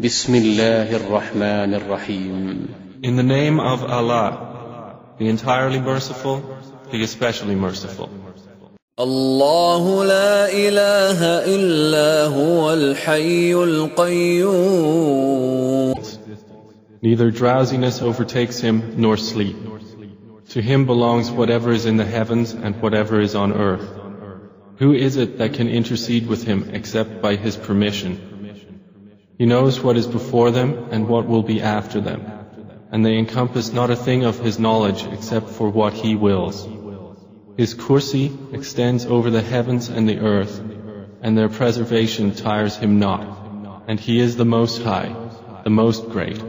بسم الله الرحمن الرحيم In the name of Allah, the entirely merciful, the especially merciful. الله لا إله إلا هو الحي القيوم Neither drowsiness overtakes him nor sleep. To him belongs whatever is in the heavens and whatever is on earth. Who is it that can intercede with him except by his permission? He knows what is before them and what will be after them, and they encompass not a thing of his knowledge except for what he wills. His kursi extends over the heavens and the earth, and their preservation tires him not, and he is the Most High, the Most Great.